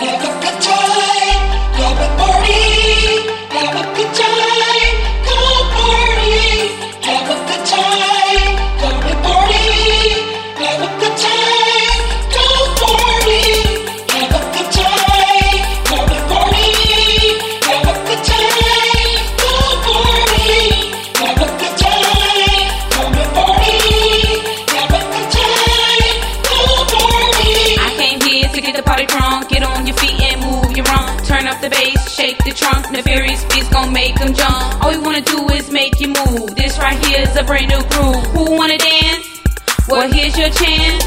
Have a good The bass, shake the trunk. The Nefarious Beatz gon' make them jump. All we wanna do is make you move. This right here is a brand new groove. Who wanna dance? Well, here's your chance.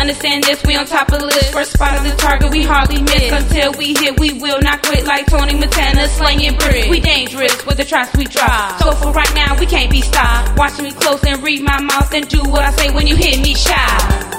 Understand this, we on top of the list. First spot of the target, we hardly miss. Until we hit, we will not quit like Tony Montana slinging bricks. We dangerous with the tracks we drop. So for right now, we can't be stopped. Watch me close and read my mouth and do what I say when you hear me shout.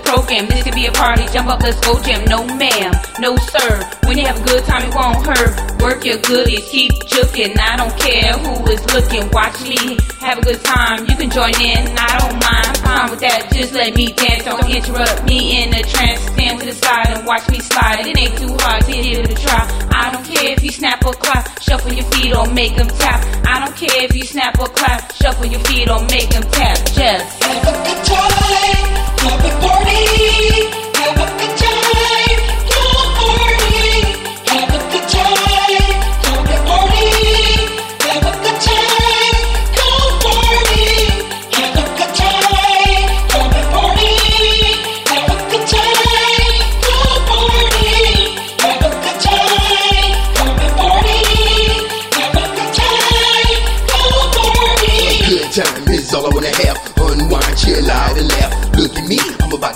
The program. This could be a party. Jump up, let's go jam. No, ma'am, no, sir. When you have a good time, it won't hurt. Work your goodies, keep juking. I don't care who is looking. Watch me have a good time. You can join in, I don't mind. Fine with that, just let me dance. Don't interrupt me in a trance. Stand to the side and watch me slide. It ain't too hard to give it a try. I don't care if you snap or clap. Shuffle your feet or make them tap. I don't care if you snap or clap. Shuffle your feet or make them tap. Just.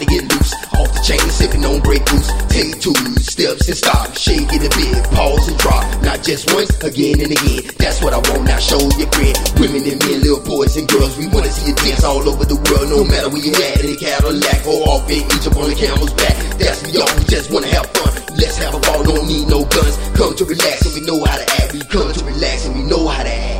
To get loose. Off the chain, sipping on break loose. Take two steps and stop. Shake it a bit, pause and drop. Not just once, again and again. That's what I want now. Show your grin. Women and men, little boys and girls. We wanna see you dance all over the world, no matter where you at. In a Cadillac or off in Egypt on the camel's back. That's me, y'all. We just wanna have fun. Let's have a ball, don't need no guns. Come to relax and we know how to act. We come to relax and we know how to